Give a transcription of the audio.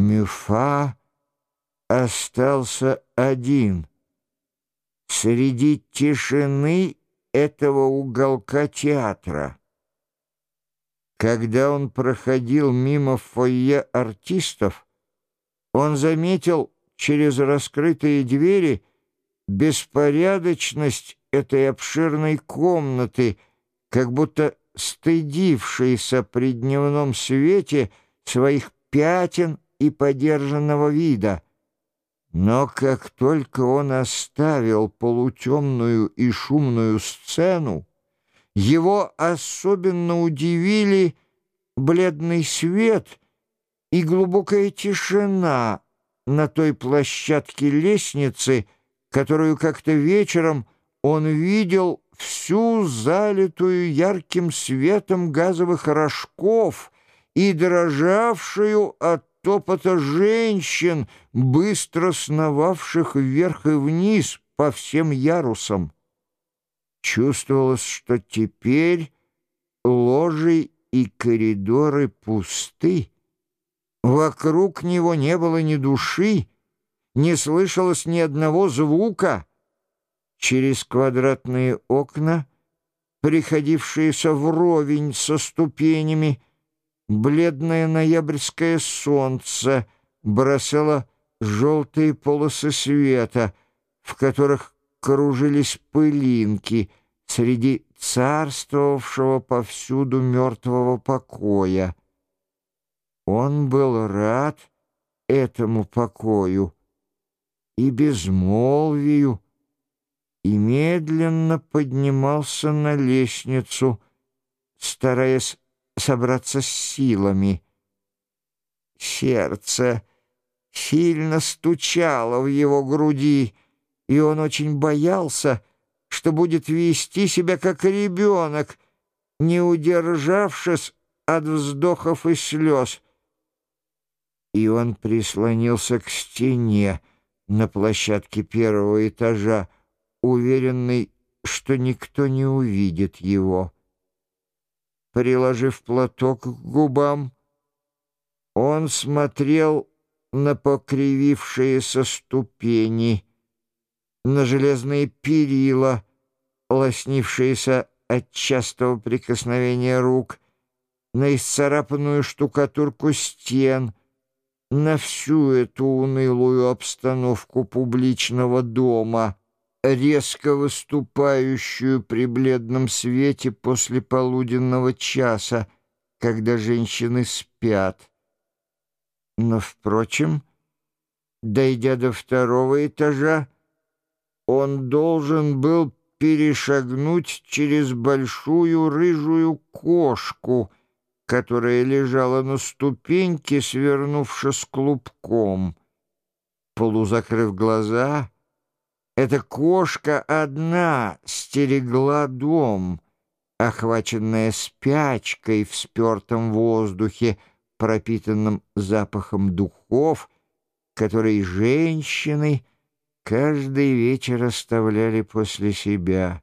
Мюфа остался один среди тишины этого уголка театра. Когда он проходил мимо фойе артистов, он заметил через раскрытые двери беспорядочность этой обширной комнаты, как будто стыдившейся при дневном свете своих пятен и подержанного вида. Но как только он оставил полутемную и шумную сцену, его особенно удивили бледный свет и глубокая тишина на той площадке лестницы, которую как-то вечером он видел всю залитую ярким светом газовых рожков и дрожавшую от топота женщин, быстро сновавших вверх и вниз по всем ярусам. Чувствовалось, что теперь ложи и коридоры пусты. Вокруг него не было ни души, не слышалось ни одного звука. Через квадратные окна, приходившиеся вровень со ступенями, бледное ноябрьское солнце бросало желтые полосы света, в которых кружились пылинки среди царствовавшего повсюду мертвого покоя. Он был рад этому покою и безмолвию, и медленно поднимался на лестницу, стараясь собраться с силами. Сердце сильно стучало в его груди, и он очень боялся, что будет вести себя как ребенок, не удержавшись от вздохов и слез. И он прислонился к стене на площадке первого этажа, уверенный, что никто не увидит его. Приложив платок к губам, он смотрел на покривившиеся ступени — на железные перила, лоснившиеся от частого прикосновения рук, на исцарапанную штукатурку стен, на всю эту унылую обстановку публичного дома, резко выступающую при бледном свете после полуденного часа, когда женщины спят. Но, впрочем, дойдя до второго этажа, он должен был перешагнуть через большую рыжую кошку, которая лежала на ступеньке, свернувшись клубком. Полузакрыв глаза, эта кошка одна стерегла дом, охваченная спячкой в спертом воздухе, пропитанном запахом духов, которые женщины — каждый вечер оставляли после себя.